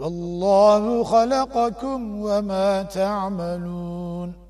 والله خلقكم وما تعملون